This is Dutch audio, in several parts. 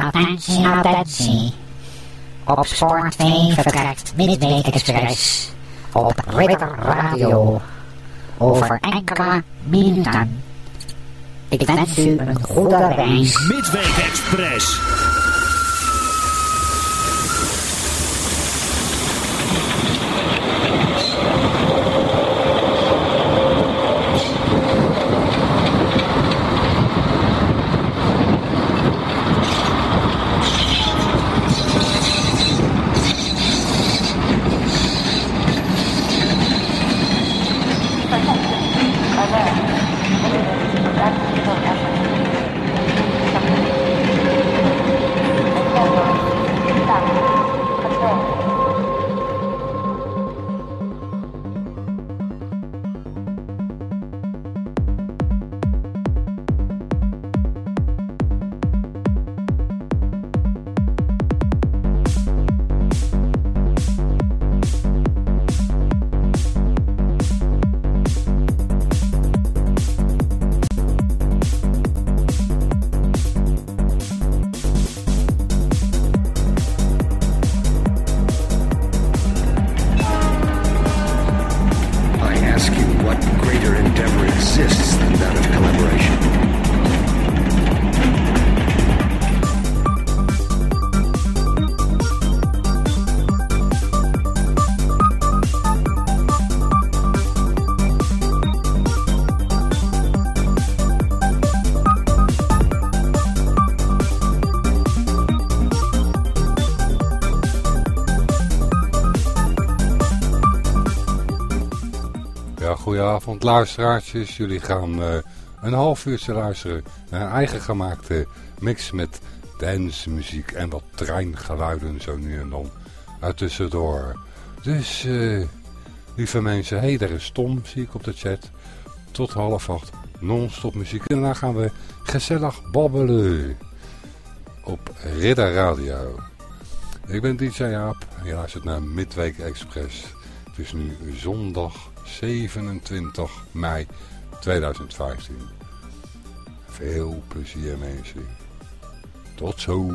Attentie, attentie. Op Spoor 2 vertrekt Midweek Express op Ridder Radio over enkele minuten. Ik wens u een goede reis. Midweek Express. Goedenavond luisteraartjes. Jullie gaan eh, een half uurtje luisteren naar een eigen gemaakte mix met dance, muziek en wat treingeluiden zo nu en dan tussendoor. Dus, eh, lieve mensen, hey, daar is Tom, zie ik op de chat. Tot half acht, non-stop muziek. En daarna gaan we gezellig babbelen op Ridder Radio. Ik ben DJ Jaap en je luistert naar Midweek Express. Het is nu zondag 27 mei 2015. Veel plezier mensen. Tot zo.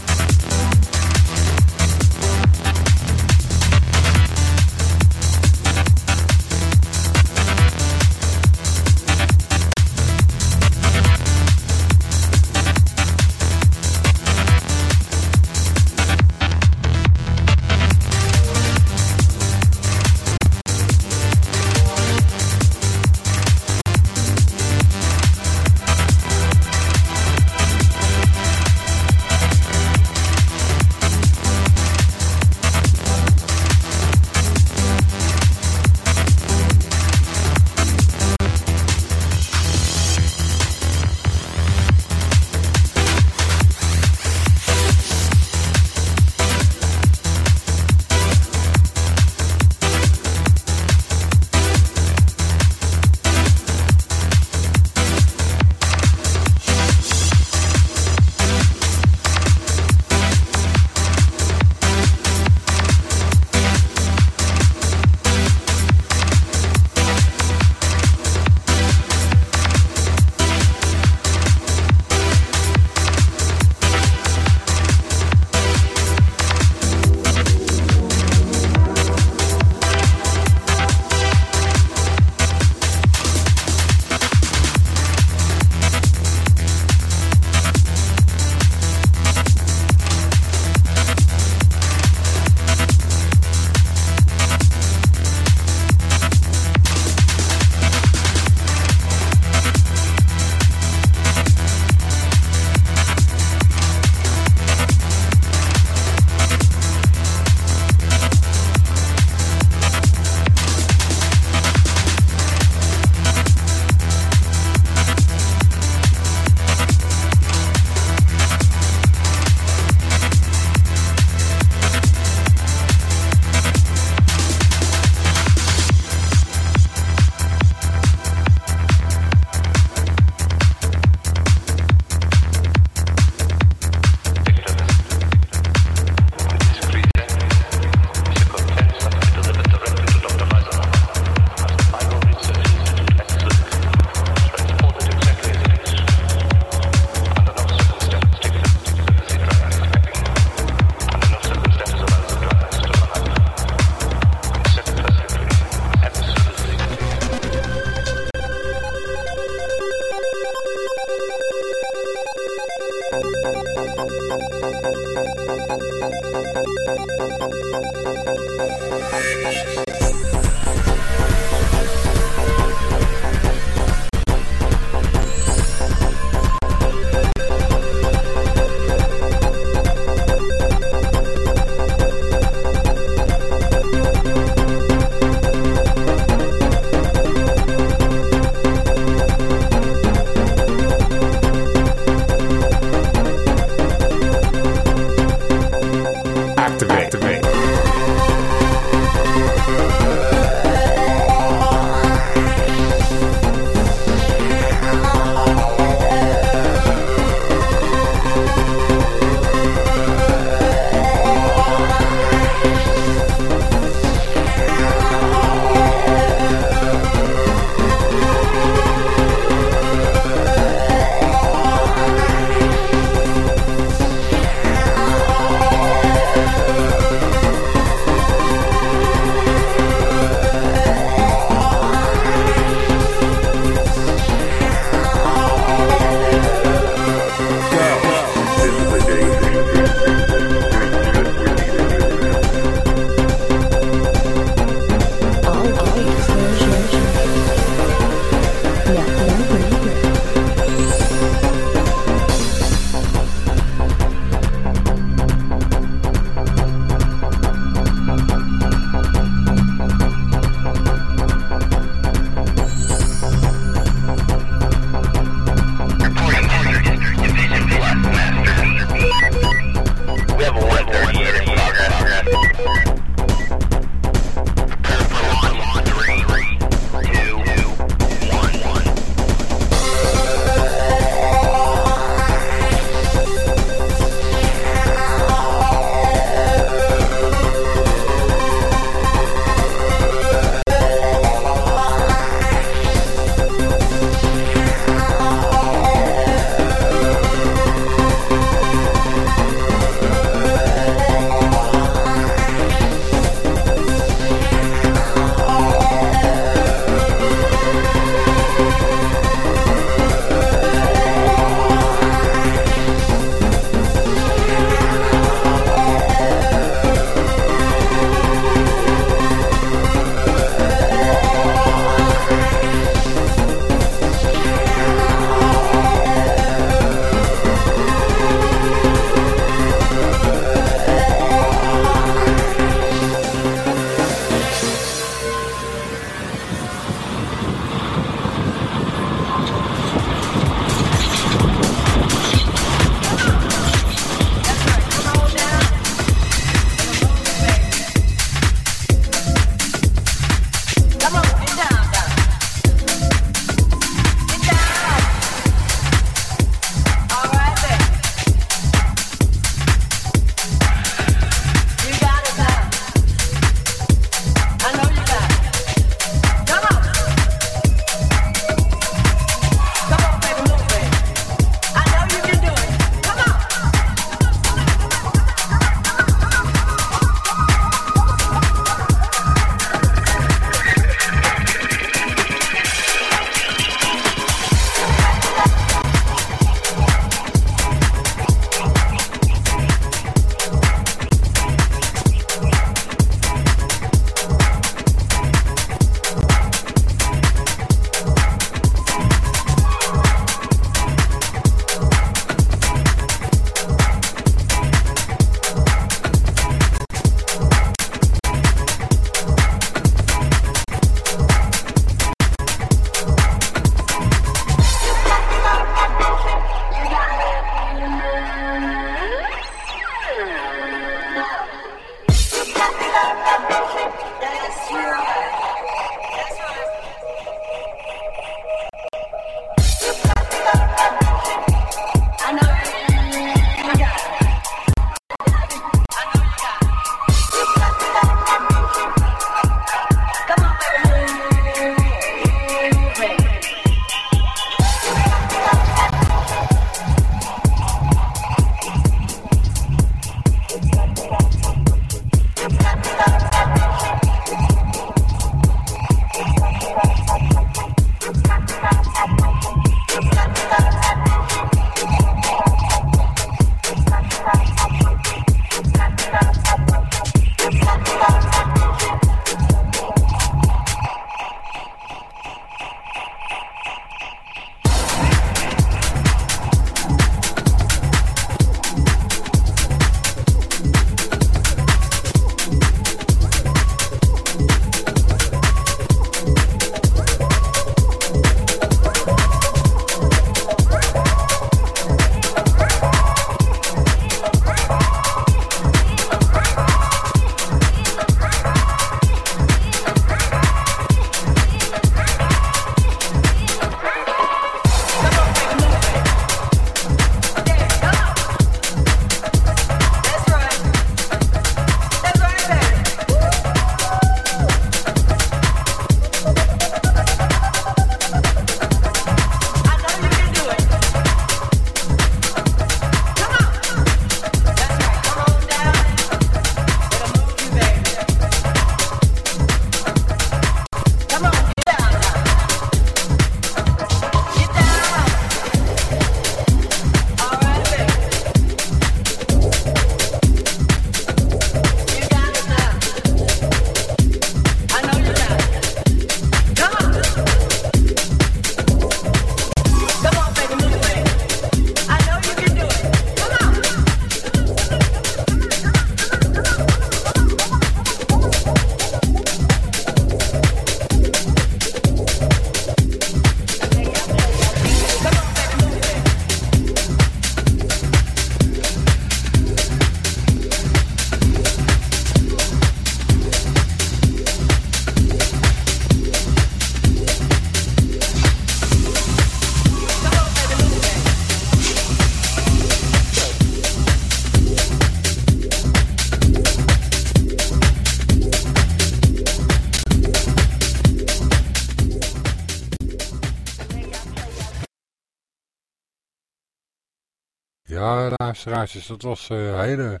Ja, luisteraars, dat was een hele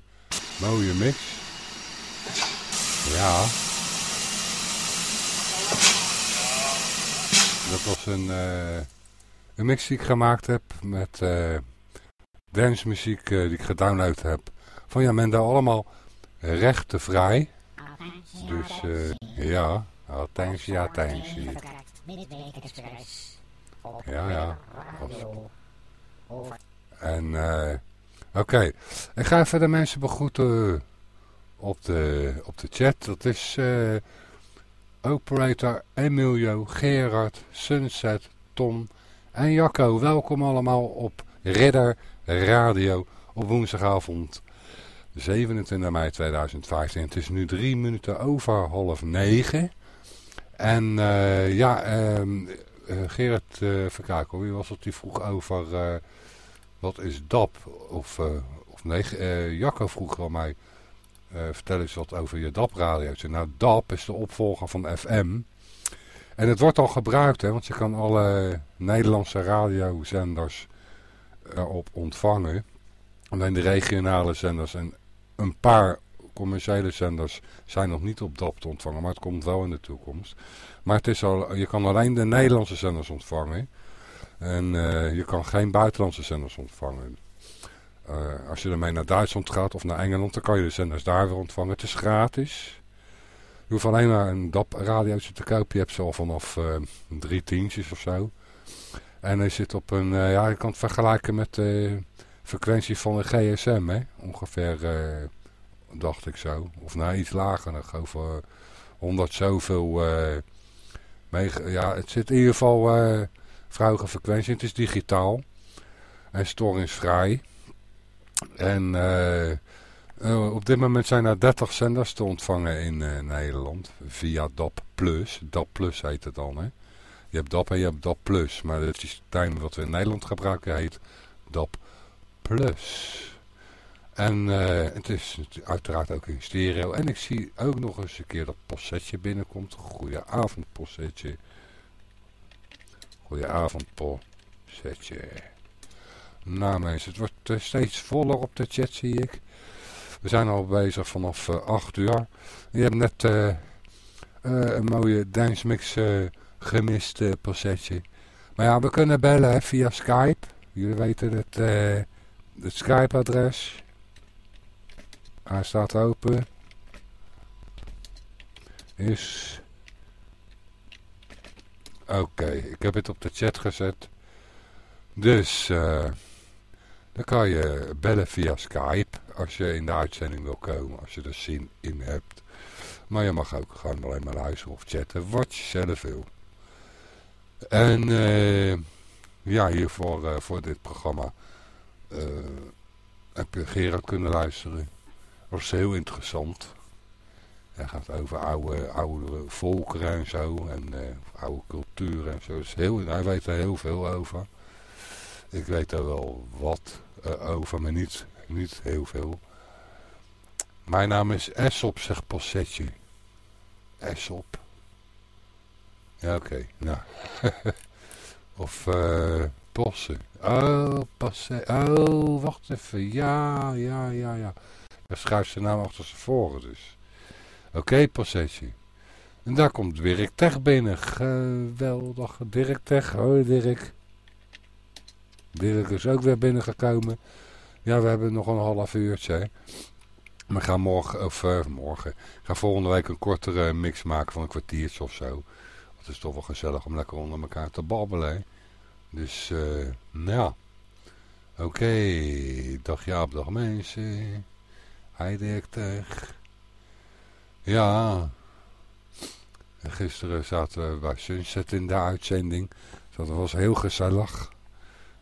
mooie mix. Ja. Dat was een, uh, een mix die ik gemaakt heb met uh, dancemuziek uh, die ik gedownload heb. Van ja, men daar allemaal rechtenvrij. Dus uh, ja, attentie, attentie. Ja, ja. En uh, oké, ik ga even de mensen begroeten op de, op de chat. Dat is uh, Operator Emilio, Gerard, Sunset, Tom en Jacco. Welkom allemaal op Ridder Radio op woensdagavond 27 mei 2015. Het is nu drie minuten over half negen. En uh, ja, uh, Gerard uh, Verkakel, wie was het die vroeg over wat is DAP? Of, of nee, Jacco vroeg wel mij, vertel eens wat over je DAP-radio's. Nou, DAP is de opvolger van FM. En het wordt al gebruikt, hè, want je kan alle Nederlandse radiozenders erop ontvangen. Alleen de regionale zenders en een paar commerciële zenders zijn nog niet op DAP te ontvangen, maar het komt wel in de toekomst. Maar het is al, je kan alleen de Nederlandse zenders ontvangen. En uh, je kan geen buitenlandse zenders ontvangen. Uh, als je ermee naar Duitsland gaat of naar Engeland, dan kan je de zenders daar weer ontvangen. Het is gratis. Je hoeft alleen maar een DAP-radiootje te kopen. Je hebt ze al vanaf uh, drie tientjes of zo. En hij zit op een, ja, je kan het vergelijken met frequentie van een gsm, hè? ongeveer, dacht ik zo. Of nou, iets lager, nog over 100 zoveel. Ja, het zit in ieder geval vrij frequentie. Het is digitaal en storingsvrij. En op dit moment zijn er 30 zenders te ontvangen in Nederland via DAP+. DAP Plus heet het dan, hè. Je hebt DAP en je hebt DAP+. Plus, maar het systeem wat we in Nederland gebruiken heet DAP Plus. En het is uiteraard ook in stereo. En ik zie ook nog eens een keer dat Possetje binnenkomt. Goedenavond Possetje. Goedenavond Possetje. Nou mensen, het wordt uh, steeds voller op de chat zie ik. We zijn al bezig vanaf uh, 8 uur. Je hebt net uh, een mooie dance mix gemist, Possetje. Maar ja, we kunnen bellen via Skype. Jullie weten het het Skype-adres. Hij staat open. Is... Oké, ik heb het op de chat gezet. Dus, uh, dan kan je bellen via Skype als je in de uitzending wil komen, als je er zin in hebt. Maar je mag ook gewoon alleen maar luisteren of chatten, wat je zelf wil. En uh, ja, hier voor, uh, voor dit programma heb je Gerard kunnen luisteren. Dat was heel interessant. Hij gaat over oude, oude volkeren en zo. En uh, oude cultuur en zo. Is heel, hij weet er heel veel over. Ik weet er wel wat uh, over, maar niet, niet heel veel. Mijn naam is Essop, zegt Possetje. Essop. Ja, oké. Nou. of... eh Posse. Oh, passe. Oh, wacht even. Ja, ja, ja, ja. Daar schrijft ze naam achter ze voren dus. Oké, okay, Possessie. En daar komt Dirk Tech binnen. Geweldig. Dirk Tech. Hoi Dirk. Dirk is ook weer binnengekomen. Ja, we hebben nog een half uurtje. We gaan morgen, of uh, morgen, ga volgende week een kortere mix maken van een kwartiertje of zo. Het is toch wel gezellig om lekker onder elkaar te babbelen. Dus, uh, nou Oké, okay. dag Jaap, dag mensen. Hi Dirk Ja. Gisteren zaten we bij Sunset in de uitzending. Dat was heel gezellig.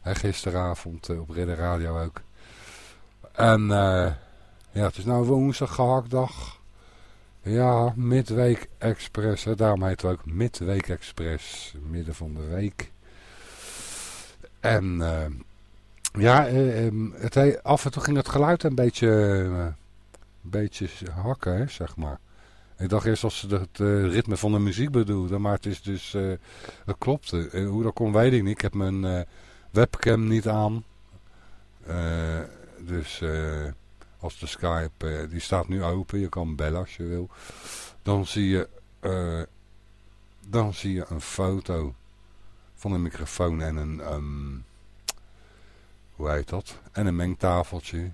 En gisteravond uh, op Ridder Radio ook. En uh, ja, het is nou woensdag gehaktdag. Ja, Midweek Express. Hè. Daarom heet het ook Midweek Express. Midden van de week. En uh, ja, uh, het, af en toe ging het geluid een beetje, een beetje hakken, zeg maar. Ik dacht eerst als ze het ritme van de muziek bedoelden, maar het is dus, het klopte. hoe dat kon weet ik niet. Ik heb mijn webcam niet aan. Eh, dus eh, als de Skype, eh, die staat nu open, je kan bellen als je wil. Dan zie je, eh, dan zie je een foto van een microfoon en een, ehm, hoe heet dat? En een mengtafeltje. De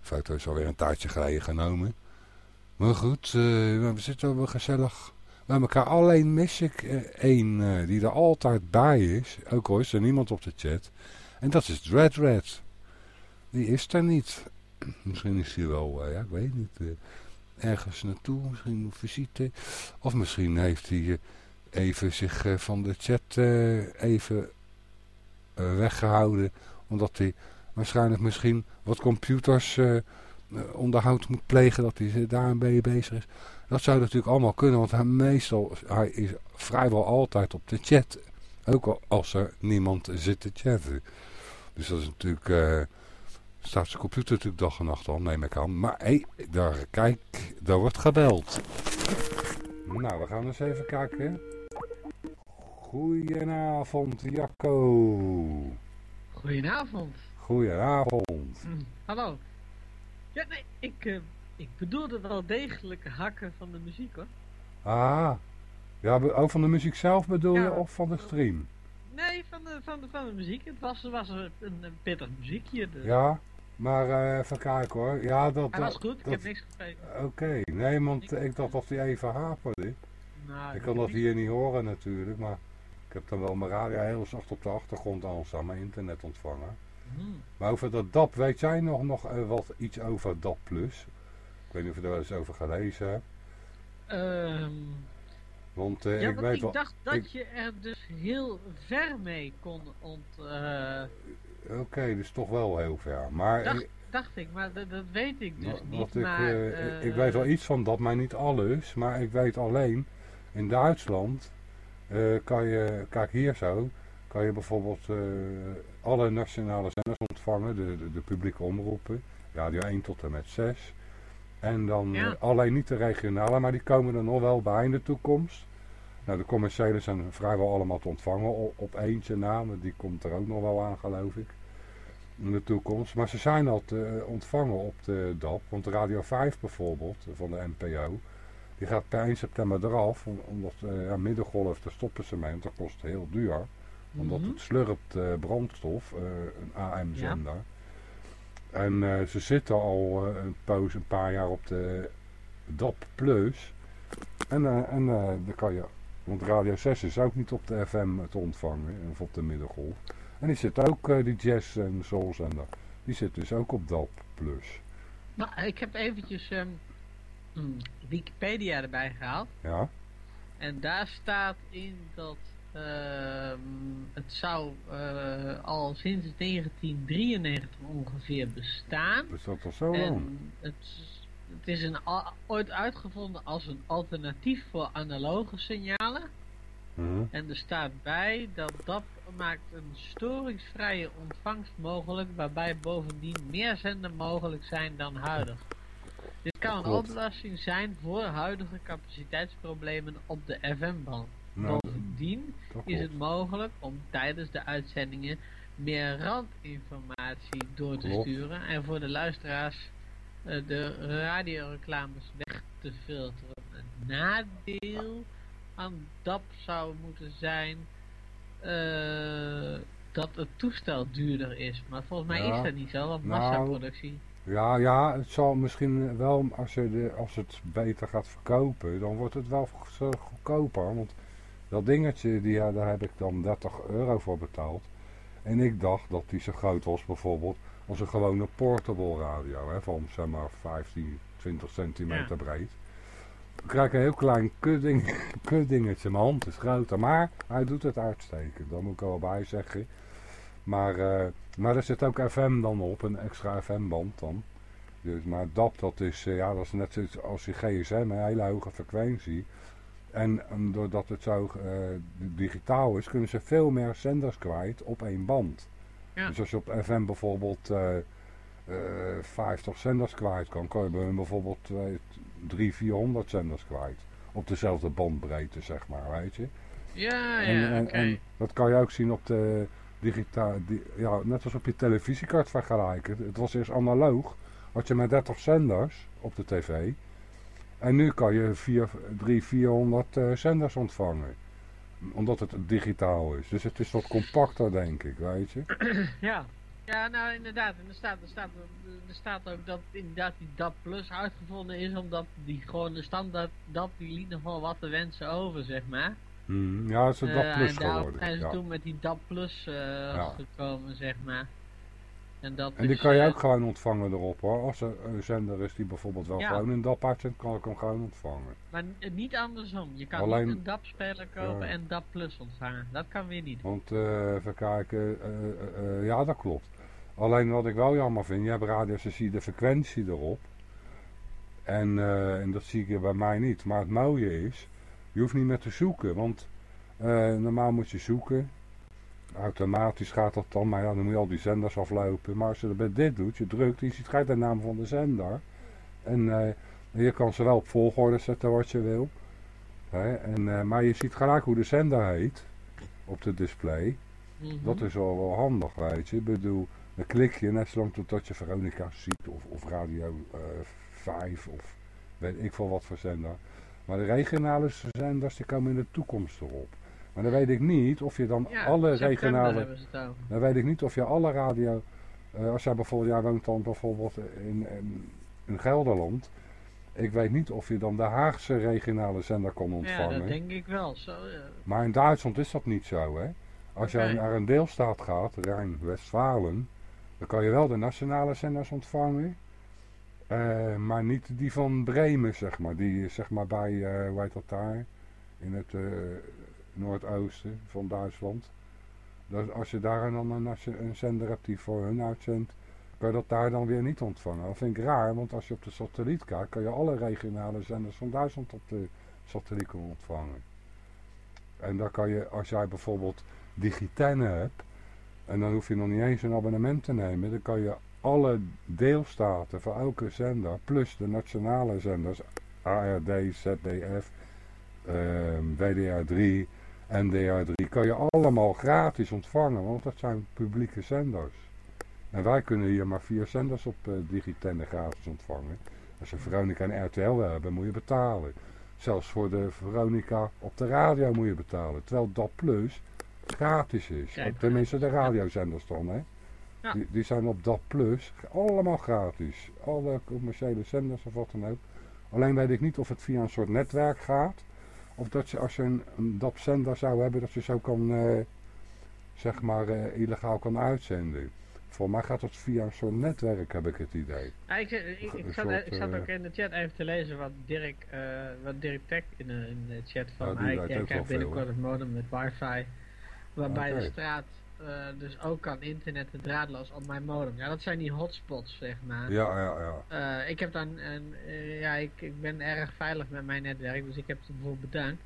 foto is alweer een tijdje geleden genomen. Maar goed, eh, we zitten wel gezellig bij elkaar. Alleen mis ik eh, één eh, die er altijd bij is. Ook al is er niemand op de chat. En dat is Dread Red. Die is er niet. Misschien is hij wel, ja, ik weet niet, ergens naartoe. Misschien op visite. Of misschien heeft hij even zich van de chat even eh, weggehouden. Omdat hij waarschijnlijk misschien wat computers onderhoud moet plegen. Dat hij eh, daar een beetje bezig is. Dat zou natuurlijk allemaal kunnen. Want hij, meestal, hij is vrijwel altijd op de chat. Ook al als er niemand zit te chatten. Dus dat is natuurlijk... eh, staat zijn computer natuurlijk dag en nacht aan, neem ik aan. Maar hé, daar, kijk, daar wordt gebeld. Nou, we gaan eens even kijken. Goedenavond, Jacco. Goedenavond. Goedenavond. Hm, Hallo. Ja, nee, ik, eh, ik bedoelde wel degelijk hakken van de muziek hoor. Ah, ja, ook van de muziek zelf bedoel je Ja. of van de stream? Nee, van de, van de, van de muziek. Het was, was een, een pittig muziekje. Dus. Ja, maar eh, even kijken hoor. Ja, dat... Hij was dat- goed, ik heb niks gegeten. Oké, nee, want ik dacht dat hij even haperde. Nou, Ik kan dat hier niet horen natuurlijk, maar ik heb dan wel mijn radio heel zacht op de achtergrond aanstaan, mijn internet ontvangen. Hm. Maar over dat DAP, weet jij nog, nog eh, wat iets over DAP Plus? Ik weet niet of je er wel eens over gelezen hebt. Ehm, Want eh, ja, ik want weet ik wel... dacht dat ik- je er dus heel ver mee kon ont... eh, Oké, dus toch wel heel ver. Maar dacht, ik, dacht ik, maar dat, dat weet ik dus niet. ik, maar, eh, ik weet wel iets van DAP, maar niet alles. Maar ik weet alleen, in Duitsland kan je, kijk hier zo, kan je bijvoorbeeld eh, alle nationale zenders ontvangen, de, de, de publieke omroepen, radio 1 tot en met 6. En dan Ja. eh, alleen niet de regionale, maar die komen er nog wel bij in de toekomst. Nou, de commerciële zijn vrijwel allemaal te ontvangen op, op eentje na, die komt er ook nog wel aan, geloof ik. In de toekomst. Maar ze zijn al te ontvangen op de DAP. Want Radio 5 bijvoorbeeld, van de NPO, die gaat per 1 september eraf. om- Omdat eh ja, middengolf, daar stoppen ze mee, want dat kost heel duur. Omdat mhm. het slurpt eh, brandstof, eh, een AM-zender. En eh, ze zitten al een poos, een paar jaar op de DAP Plus. En, en dan kan je, want Radio 6 is ook niet op de FM te ontvangen, of op de middengolf. En die zit ook, die jazz en soulzender, die zit dus ook op DAP Plus. Nou, ik heb eventjes ehm, hm, Wikipedia erbij gehaald. Ja, En daar staat in dat het zou eh, al sinds 1993 ongeveer bestaan. dus dat was zo lang. En het, het is een, ooit uitgevonden als een alternatief voor analoge signalen. Mhm. En er staat bij dat DAP maakt een storingsvrije ontvangst mogelijk, waarbij bovendien meer zenden mogelijk zijn dan huidig. Dit kan een oplossing zijn voor huidige capaciteitsproblemen op de FM-band. Nou, Bovendien is het mogelijk om tijdens de uitzendingen meer randinformatie door te Klopt. sturen en voor de luisteraars eh, de radioreclames weg te filteren. Een nadeel aan DAP zou moeten zijn eh, dat het toestel duurder is. Maar volgens mij Ja. is dat niet zo, want Nou, massaproductie. Ja, ja, het zal misschien wel, als, je de, als het beter gaat verkopen, dan wordt het wel go- goedkoper. Want dat dingetje, die, ja, daar heb ik dan 30 euro voor betaald. En ik dacht dat die zo groot was bijvoorbeeld als een gewone portable radio, hè, van zeg maar 15, 20 centimeter breed. Dan krijg ik een heel klein kutding, kutdingetje. Mijn hand is groter, maar hij doet het uitstekend. Dat moet ik er wel bij zeggen. Maar, eh, maar er zit ook FM dan op, een extra FM-band dan. Dus, maar DAP, dat is, eh, ja, dat is net zoiets als die GSM, een hele hoge frequentie. En, en doordat het zo eh, digitaal is, kunnen ze veel meer zenders kwijt op één band. Ja. Dus als je op FM bijvoorbeeld eh, eh, 50 zenders kwijt kan, kan je bijvoorbeeld eh, 300, 400 zenders kwijt. Op dezelfde bandbreedte, zeg maar, weet je. Ja, ja, en, oké. en dat kan je ook zien op de, digitaal, di- ja, net als op je televisiekaart vergelijken. Het was eerst analoog, had je maar 30 zenders op de tv. En nu kan je 4, 3, 400 eh, zenders ontvangen. Omdat het digitaal is. Dus het is wat compacter, denk ik, weet je. Ja. Ja, nou inderdaad. En er staat, er, staat, er staat ook dat inderdaad die DAP Plus uitgevonden is, omdat die gewoon de standaard DAP, die liet nog wel wat te wensen over, zeg maar. Hmm, ja, het is een Eh, DAP Plus en daarom geworden. zijn ze Ja. toen met die DAP Plus eh, gekomen, zeg maar. En, dat En die is, kan je eh, ook gewoon ontvangen erop hoor. Als er een zender is die bijvoorbeeld wel Ja. gewoon een DAP uitzendt, kan ik hem gewoon ontvangen. Maar niet andersom. Je kan Alleen- niet een DAP-speler kopen Ja. en DAP Plus ontvangen. Dat kan weer niet. Want eh, even kijken, eh, ja dat klopt. Alleen wat ik wel jammer vind, je hebt zie je de frequentie erop. En, en dat zie ik bij mij niet. Maar het mooie is, je hoeft niet meer te zoeken. Want normaal moet je zoeken. Automatisch gaat dat dan, maar ja, dan moet je al die zenders aflopen. Maar als je dat bij dit doet, je drukt, je ziet gelijk de naam van de zender. En eh, je kan ze wel op volgorde zetten wat je wil. Hè? En, eh, maar je ziet gelijk hoe de zender heet op de display. Mhm. Dat is wel, wel handig, weet je. Ik bedoel, dan klik je net zolang totdat je Veronica ziet of, of Radio eh 5 of weet ik veel wat voor zender. Maar de regionale zenders die komen in de toekomst erop. Maar dan weet ik niet of je dan Ja, alle regionale... Dan weet ik niet of je alle radio... eh, als jij bijvoorbeeld, jij woont dan bijvoorbeeld in, in, in Gelderland. Ik weet niet of je dan de Haagse regionale zender Ja, ontvangen. dat denk ik wel. Zo, ja. Maar in Duitsland is dat niet zo, hè. Als Oké. jij naar een deelstaat gaat, Rijn-Westfalen, dan kan je wel de nationale zenders ontvangen. eh, maar niet die van Bremen, zeg maar. Die zeg maar bij, eh hoe heet dat daar? In het noordoosten van Duitsland. Dus als je daar dan een, een zender hebt die voor hun uitzendt, kan je dat daar dan weer niet ontvangen. Dat vind ik raar, want als je op de satelliet kijkt, kan je alle regionale zenders van Duitsland op de satelliet ontvangen. En dan kan je, als jij bijvoorbeeld Digitenne hebt, en dan hoef je nog niet eens een abonnement te nemen, dan kan je alle deelstaten voor elke zender, plus de nationale zenders, ARD, ZDF, ehm, WDR3, NDR3, kan je allemaal gratis ontvangen, want dat zijn publieke zenders. En wij kunnen hier maar vier zenders op Digitenne gratis ontvangen. Als je Veronica en RTL wil hebben, moet je betalen. Zelfs voor de Veronica op de radio moet je betalen. Terwijl dat plus gratis is. Kijk. Tenminste de radiozenders dan. Hè? Ja. Die, die zijn op dat plus allemaal gratis. Alle commerciële zenders of wat dan ook. Alleen weet ik niet of het via een soort netwerk gaat. Of dat je als je een, een zender zou hebben dat je zo kan eh, zeg maar eh, illegaal kan uitzenden. Voor mij gaat dat via een soort netwerk heb ik het idee. Ah, ik, ik, ik, zat, soort, ik zat eh, ook in de chat even te lezen wat Dirk, eh, wat Dirk Tech in de, in de chat van Ja, hij krijgt binnenkort een modem met wifi. Waarbij de straat eh, dus ook kan internetten draadloos op mijn modem. Ja, dat zijn die hotspots, zeg maar. Ja, ja, ja. Eh, ik heb dan, een, eh, ja, ik, ik ben erg veilig met mijn netwerk, dus ik heb het bijvoorbeeld bedankt.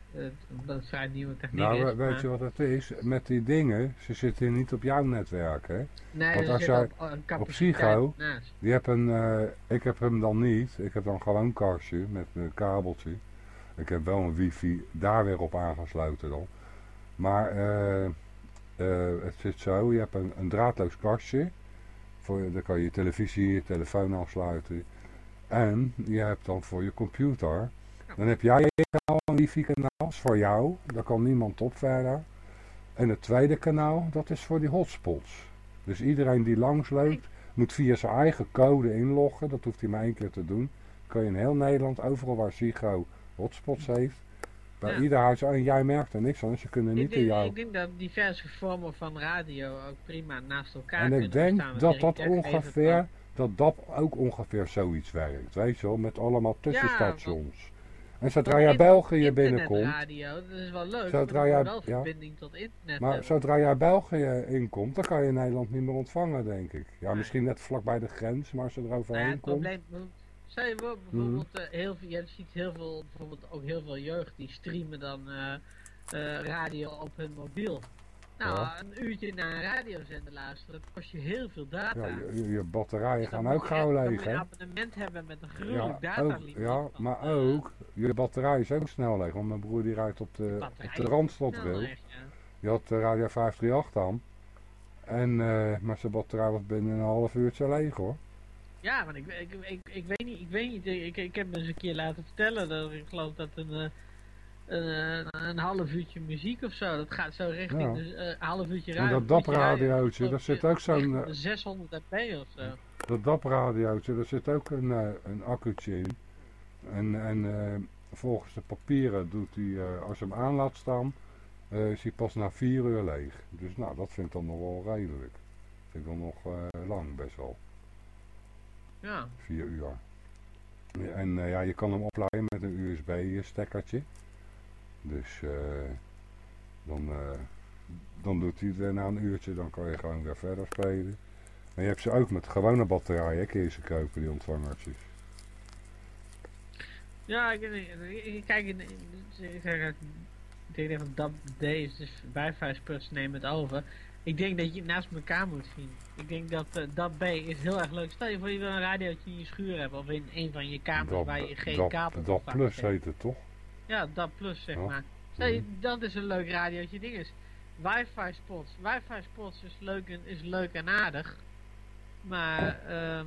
omdat het vrij nieuwe techniek Nou, is. weet maar- je wat het is? Met die dingen, ze zitten niet op jouw netwerk, hè? nee, want als jij op, een Psycho, naast. die heb een, eh, ik heb hem dan niet. Ik heb dan gewoon een kastje met een kabeltje. Ik heb wel een wifi daar weer op aangesloten dan. Maar eh, eh, het zit zo, je hebt een, draadloos kastje. Voor, dan kan je je televisie, je telefoon afsluiten. En je hebt dan voor je computer, dan heb jij een kanaal, een wifi kanaal, is voor jou. Daar kan niemand op verder. En het tweede kanaal, dat is voor die hotspots. Dus iedereen die langsloopt, moet via zijn eigen code inloggen. Dat hoeft hij maar één keer te doen. Kan je in heel Nederland, overal waar Sigo hotspots heeft, bij Ja. ieder huis, en jij merkt er niks van, ze kunnen Ik niet in jou. ik denk dat diverse vormen van radio ook prima naast elkaar En kunnen ik denk dat dat ongeveer, dat dat ook ongeveer zoiets werkt. Weet je wel, met allemaal tussenstations. En zodra jij België binnenkomt, internetradio, dat is wel leuk. Zodra jij- wel ja. verbinding tot internet maar hebben. zodra jij België inkomt, dan kan je Nederland niet meer ontvangen, denk ik. Ja, Nee. misschien net vlak bij de grens, maar als je er Nou ja, overheen het komt. probleem, je voor, bijvoorbeeld, eh, heel veel, je ziet heel veel, bijvoorbeeld ook heel veel jeugd die streamen dan eh, eh, radio op hun mobiel. Nou, Ja. een uurtje naar een radiozender luisteren, dat kost je heel veel data. Ja, je, je batterijen dan gaan ook je gauw dan leeg, moet je hè? een abonnement hebben met een Ja, gruwelijk ook, datalimiet. ja, maar ook, je batterij is ook snel leeg. Want mijn broer die rijdt op de, op de ja. Die had de Radio 538 aan. En, eh, maar zijn batterij was binnen een half uurtje leeg hoor. Ja, maar ik, ik, ik, ik weet niet, ik weet niet, ik, ik heb me eens een keer laten vertellen dat ik geloof dat een, eh, een, eh, een half uurtje muziek of zo, dat gaat zo richting, Ja. dus eh, een half uurtje En radio. dat DAP-radiootje, dat daar zit ook zo'n... eh, 600 dB of zo. Dat DAP-radiootje, daar zit ook een, een accu'tje in. En, en volgens de papieren doet hij, als je hem aan laat staan, is hij pas na vier uur leeg. Dus nou, dat vind ik dan nog wel redelijk. Vind ik dan nog lang, best wel. Ja. Vier uur. Ja, En eh, ja, je kan hem opladen met een USB-stekkertje. Dus eh, dan, eh, dan doet hij het na een uurtje, dan kan je gewoon weer verder spelen. En je hebt ze ook met gewone batterijen, kun je ze kopen, die ontvangertjes. Ja, ik, ik, ik kijk, ik zeg, ik denk dat DAB D is dus wifi spurs nemen het over. Ik denk dat je het naast elkaar moet zien. Ik denk dat eh, DAB B is heel erg leuk. Stel je voor je wil een radiootje in je schuur hebben of in een van je kamers waar je geen dat, kabel dat plus hebt. heet het toch? Ja, DAB plus zeg Ja. maar. Stel je, dat is een leuk radiootje ding is. Wifi spots. Wifi spots is leuk en, is leuk en aardig. Maar, ehm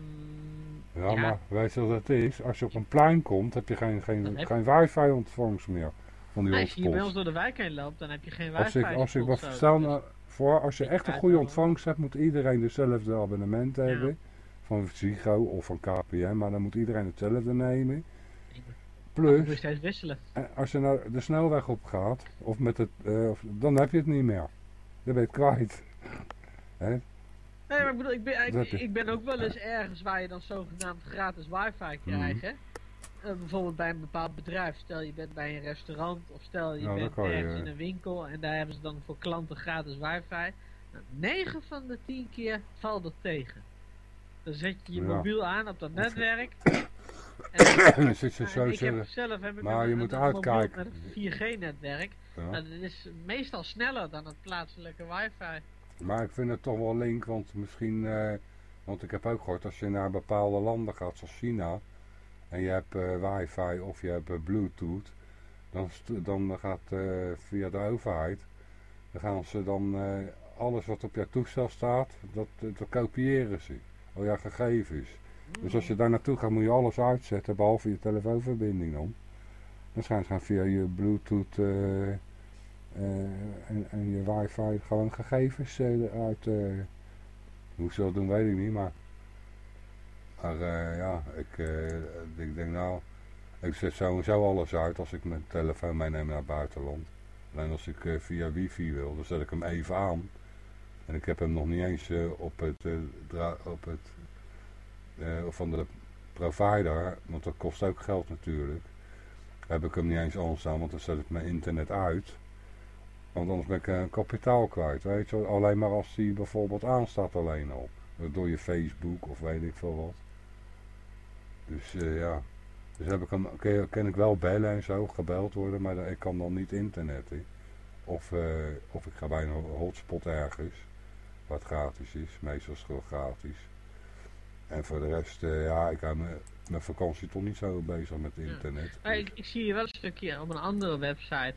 Ja, maar weet je wat het is? Als je op een plein komt, heb je geen, geen, heb- geen wifi-ontvangst meer van die als je hier bij ons door de wijk heen loopt, dan heb je geen wifi Als ik, als ik wat stel Dus- nou voor, als je echt een goede ontvangst hebt, moet iedereen dezelfde abonnement Ja. hebben. Van Zigo of van KPN, maar dan moet iedereen hetzelfde nemen. Plus, wisselen. eh, als je nou de snelweg op gaat, of met het, eh, of, dan heb je het niet meer. Dan ben je het kwijt. Hè? Nee, maar ik bedoel, ik ben, ik, ben ook wel eens ergens waar je dan zogenaamd gratis wifi krijgt, hè. Eh, bijvoorbeeld bij een bepaald bedrijf. Stel je bent bij een restaurant of stel je Nou, bent je, ergens eh, in een winkel en daar hebben ze dan voor klanten gratis wifi. Nou, 9 van de 10 keer valt het tegen. Dan zet je je Ja. mobiel aan op dat netwerk. En dan zit je en zo ik heb zelf heb ik maar een, je moet uitkijken. met een 4G-netwerk. ja. Nou, dat is meestal sneller dan het plaatselijke wifi. Maar ik vind het toch wel link, want misschien, eh, want ik heb ook gehoord, als je naar bepaalde landen gaat, zoals China, en je hebt eh, wifi of je hebt eh, bluetooth, dan, dan gaat eh, via de overheid, dan gaan ze dan alles wat op jouw toestel staat, dat, dat kopiëren ze, al jouw gegevens. Dus als je daar naartoe gaat, moet je alles uitzetten, behalve je telefoonverbinding dan. Dan gaan ze gaan via je bluetooth en, je wifi gewoon gegevens eh, uit. hoe ze dat doen, weet ik niet, maar... Maar eh, ja, ik, eh, ik denk nou... Ik zet sowieso alles uit als ik mijn telefoon meeneem naar het buitenland. Alleen als ik eh, via wifi wil, dan zet ik hem even aan. En ik heb hem nog niet eens op het, op het van de provider, want dat kost ook geld natuurlijk. Heb ik hem niet eens aanstaan, want dan zet ik mijn internet uit. Want anders ben ik eh, kapitaal kwijt, weet je. Alleen maar als die bijvoorbeeld aanstaat alleen al. Door je Facebook of weet ik veel wat. Dus eh, ja. Dus heb ik hem, kan, kan ik wel bellen en zo, gebeld worden, maar dan- ik kan dan niet internetten. Of, eh, of ik ga bij een hotspot ergens, wat gratis is. Meestal is het gewoon gratis. En voor de rest, eh, ja, ik hou me- mijn vakantie toch niet zo bezig met internet. Maar ik, ik zie hier wel een stukje op een andere website.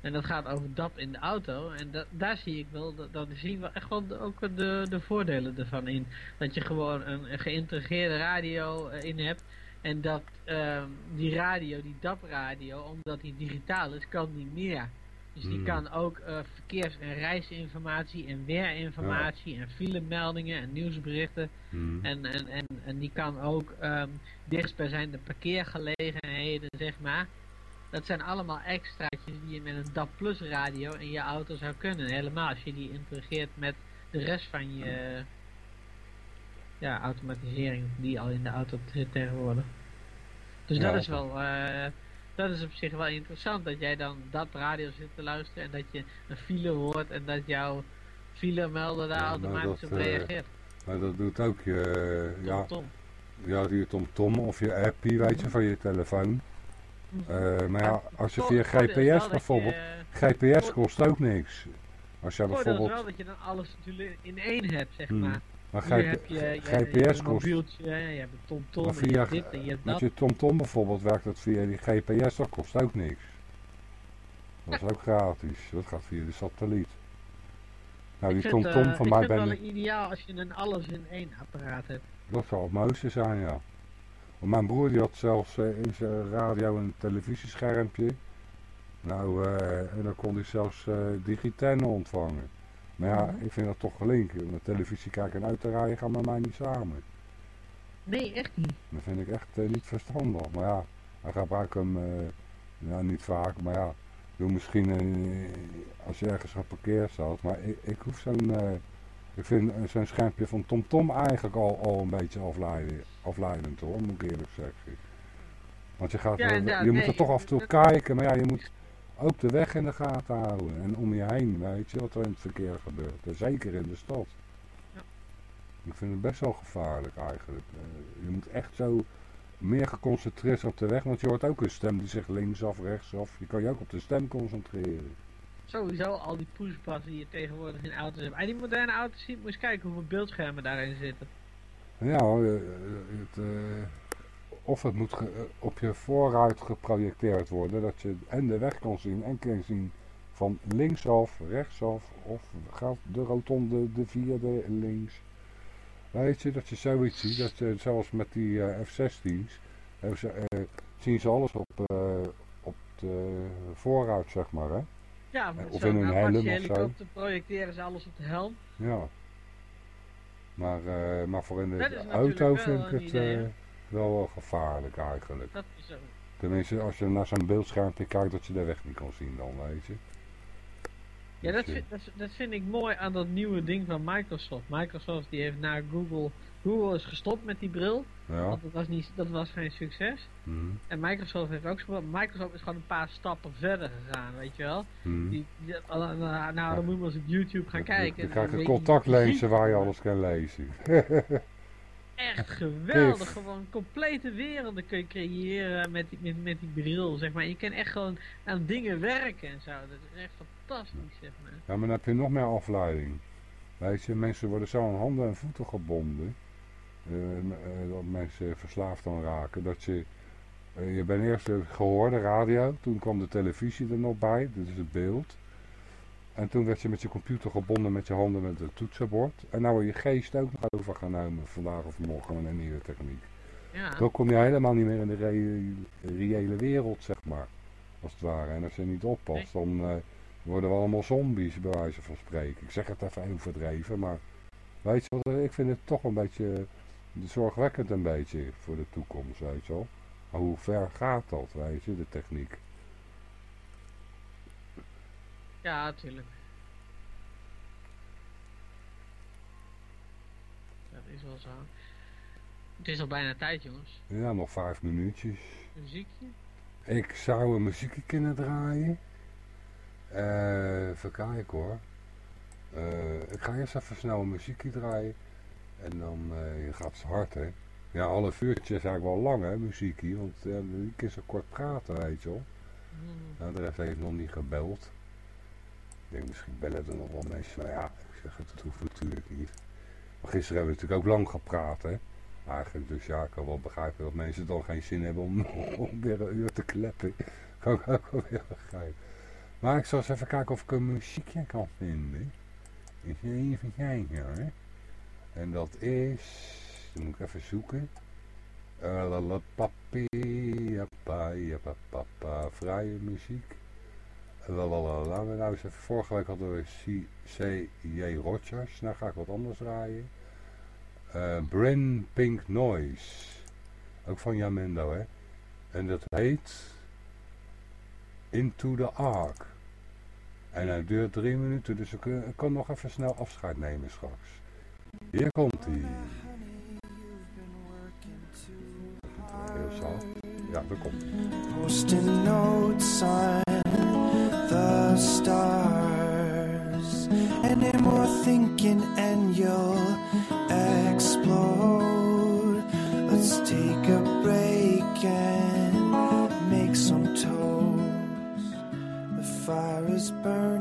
En dat gaat over DAP in de auto. En da- daar zie ik wel, dat, dat zien we echt wel de- ook de, de voordelen ervan in. Dat je gewoon een, een geïntegreerde radio eh, in hebt. En dat ehm, die radio, die DAP radio, omdat die digitaal is, kan die meer. Dus die Hmm. kan ook eh, verkeers- en reisinformatie en weerinformatie en filemeldingen en nieuwsberichten Hmm. en, en, en, en die kan ook um, dichtstbijzijnde parkeergelegenheden, zeg maar. Dat zijn allemaal extraatjes die je met een DAP Plus radio in je auto zou kunnen. Helemaal als je die integreert met de rest van je ja, automatisering die al in de auto zit tegenwoordig. Dus Ja, dat is wel, eh, dat is op zich wel interessant dat jij dan DAP radio zit te luisteren en dat je een file hoort en dat jouw filemelder daar Ja, automatisch dat, op eh, reageert. Maar dat doet ook je, ja, Tom, ja, je TomTom of je appie, weet je, van je telefoon. Eh, maar ja, als je via is GPS je, bijvoorbeeld, eh, GPS kost ook niks. Als jij is bijvoorbeeld, wel dat je dan alles natuurlijk in één hebt, zeg Hmm. maar. maar heb je, je, je, GPS kost, je hebt een TomTom, je hebt dit en je hebt met dat. je TomTom bijvoorbeeld werkt dat via die GPS, dat kost ook niks. Dat is ook gratis, dat gaat via de satelliet. Nou, Ik die TomTom eh, van ik mij vind het ben wel ideaal als je een alles in één apparaat hebt. Dat zou het mooiste zijn, ja. Want mijn broer die had zelfs eh, in zijn radio een televisieschermpje. Nou, eh, en dan kon hij zelfs eh digitenne ontvangen. Maar ja, Mhm. ik vind dat toch gelinkt. Naar televisie kijken en uit te rijden gaan met mij niet samen. Nee, echt niet. Dat vind ik echt niet verstandig. Maar ja, hij gebruikt hem ja, niet vaak. Maar ja, doe misschien als je ergens geparkeerd staat. Maar ik, ik hoef zo'n... ik vind eh, zo'n schermpje van TomTom eigenlijk al, al een beetje afleiden, afleidend hoor, moet ik eerlijk zeggen. Want je, gaat Ja, wel- inderdaad, je moet er toch af en toe kijken, maar ja, je moet ook de weg in de gaten houden. En om je heen, weet je, wat er in het verkeer gebeurt. En zeker in de stad. Ja. Ik vind het best wel gevaarlijk eigenlijk. Eh, je moet echt zo meer geconcentreerd zijn op de weg, want je hoort ook een stem die zegt linksaf, rechtsaf. Je kan je ook op de stem concentreren. Sowieso al die poespassen die je tegenwoordig in auto's hebt. En die moderne auto's zien, moet eens kijken hoeveel beeldschermen daarin zitten. Ja, hoor, eh, het, eh, of het moet eh, op je voorruit geprojecteerd worden, dat je en de weg kan zien en kan zien van linksaf, rechtsaf, of gaat de rotonde de vierde links. Weet je, dat je zoiets ziet, dat je, zoals met die eh, F-16's, hebben ze, eh, zien ze alles op, eh, op de voorruit, zeg maar, hè? Ja, met of zo'n in een Apache helm of zo. projecteren ze alles op de helm. Ja. Maar, eh, maar voor in de auto vind ik het eh, wel wel gevaarlijk eigenlijk. Dat is zo. Tenminste, als je naar zo'n beeldschermpje kijkt dat je de weg niet kan zien dan, weet je. Ja, dat vind, dat, dat vind ik mooi aan dat nieuwe ding van Microsoft. Microsoft die heeft na Google... Google is gestopt met die bril, Ja. want dat was, niet, dat was geen succes. Mhm. En Microsoft heeft ook gestopt. Microsoft is gewoon een paar stappen verder gegaan, weet je wel. Mhm. Die, die- nou, nou, dan moet je maar eens op YouTube gaan kijken. Je krijgt Dan een weet contactlenzen waar je alles kan lezen. Echt geweldig, gewoon complete werelden kun je creëren met die, met, met die bril, zeg maar. Je kan echt gewoon aan dingen werken en zo. Dat is echt fantastisch, zeg maar. Ja, maar dan heb je nog meer afleiding. Weet je, mensen worden zo aan handen en voeten gebonden. Eh, dat mensen verslaafd aan raken. Dat je, eh, je bent eerst eh, gehoorde radio, toen kwam de televisie er nog bij, dit is het beeld. En toen werd je met je computer gebonden met je handen met het toetsenbord. En nou wordt je geest ook nog overgenomen vandaag of morgen met een nieuwe techniek. Ja, Dan kom je helemaal niet meer in de re- reële wereld, zeg maar. Als het ware. En als je niet oppast, dan worden we allemaal zombies, bij wijze van spreken. Ik zeg het even overdreven, maar weet je wat, ik vind het toch een beetje zorgwekkend een beetje voor de toekomst, weet je wel. Maar hoe ver gaat dat, weet je, de techniek? ja, natuurlijk. Dat is wel zo. Het is al bijna tijd, jongens. Ja, nog vijf minuutjes. Muziekje? Ik zou een muziekje kunnen draaien. Eh even kijken hoor. Eh, ik ga eerst even snel een muziekje draaien. En dan eh, gaat het hard hè. Ja, half uurtje is eigenlijk wel lang hè, muziekje. Want uh, die kan zo kort praten, weet je wel. Hmm. Nou, de rest heeft nog niet gebeld. Ik denk misschien bellen er nog wel mensen. Maar ja, ik zeg het, dat hoeft natuurlijk niet. Maar gisteren hebben we natuurlijk ook lang gepraat hè. Eigenlijk, dus ja, ik kan wel begrijpen dat mensen dan geen zin hebben om, om weer een uur te kleppen. Kan ik ook wel weer begrijpen. Maar ik zal eens even kijken of ik een muziekje kan vinden. Eens even kijken hoor. En dat is... Dan moet ik even zoeken. Uh, la, la, papi, ja, pa, ja, pa, pa, pa, vrije muziek. La, la, la, la. Nou even, vorige week hadden we C.J. Rogers. Nou ga ik wat anders draaien. Uh, Pink Noise. Ook van Jamendo, hè. En dat heet Into the Ark. En hij duurt drie minuten, dus ik, ik kan nog even snel afscheid nemen straks. Hier komt hij. Heel zacht. Ja, daar komt. Posting notes on the stars. And more thinking and you'll explode. Let's take a break and make some toast. The fire is burning.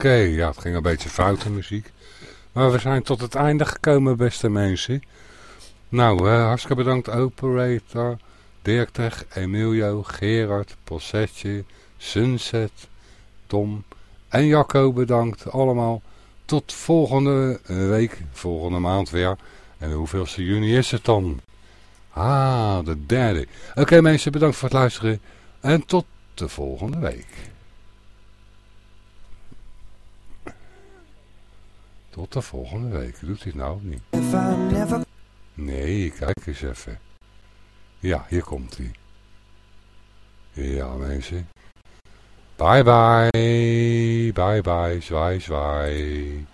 Oké, ja, het ging een beetje fout in muziek. Maar we zijn tot het einde gekomen, beste mensen. Nou, eh, hartstikke bedankt Operator, Dirk, Emilio, Gerard, Possetje, Sunset, Tom en Jacco bedankt allemaal. Tot volgende week, volgende maand weer. En hoeveelste juni is het dan? Ah, de derde. Oké mensen, bedankt voor het luisteren. En tot de volgende week. Tot de volgende week. Doet hij nou niet? Never Nee, kijk eens even. Ja, hier komt hij. Ja, mensen. Bye bye. Bye bye. Zwaai, zwaai.